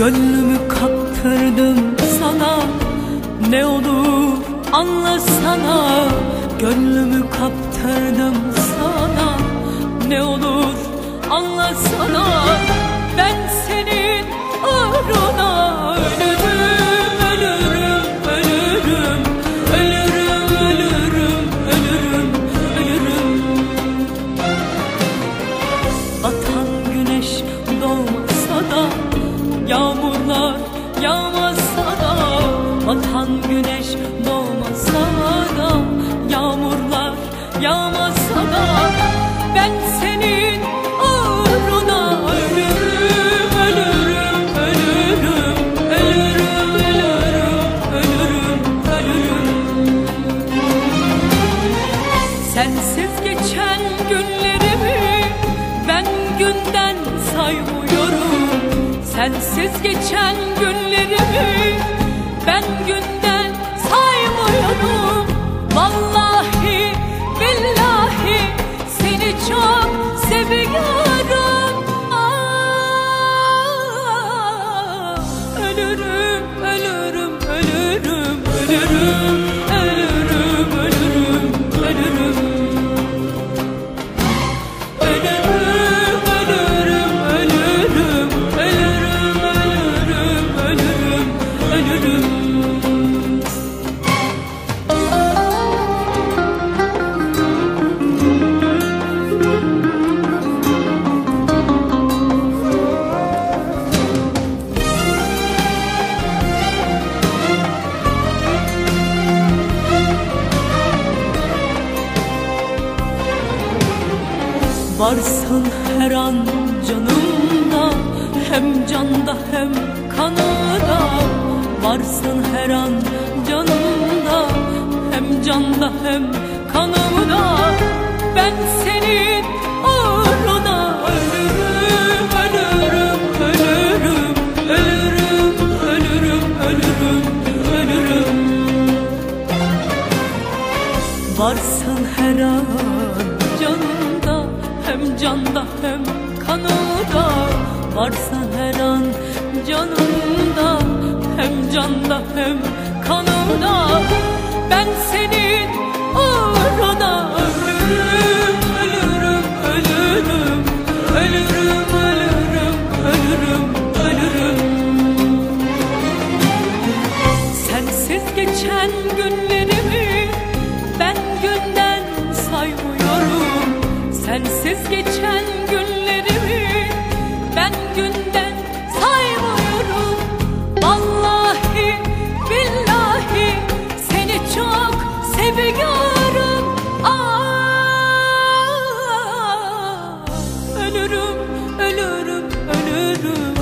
Gönlümü kaptırdım sana. Ne olur anlasana Gönlümü kaptırdım sana. Ne olur anlasana Ben senin uğruna Yağmurlar yağmasa da Batan güneş doğmasa da Yağmurlar yağmasa da Ben senin uğruna ölürüm Ölürüm, ölürüm Ölürüm, ölürüm, ölürüm, ölürüm Sensiz geçen günlerimi ben günden saymıyorum Sensiz geçen günlerimi ben günden saymıyorum. Vallahi billahi seni çok seviyorum. Ah, Ölürüm, ölürüm, ölürüm, Varsın her an canımda Hem canda hem kanıda Varsın her an canımda Hem canda hem kanımda. Ben senin uğruna ölürüm Ölürüm, ölürüm, ölürüm Ölürüm, ölürüm, ölürüm. Varsın her an canda hem kanımda Varsa her an canımda Hem canda hem kanımda Ben senin uğruna ölürüm Ölürüm, ölürüm, ölürüm, ölürüm, ölürüm, ölürüm. Sensiz geçen günlerimi ben günde Sensiz geçen günlerimi ben günden saymıyorum. Vallahi billahi seni çok seviyorum. Aa, Ölürüm, ölürüm, ölürüm.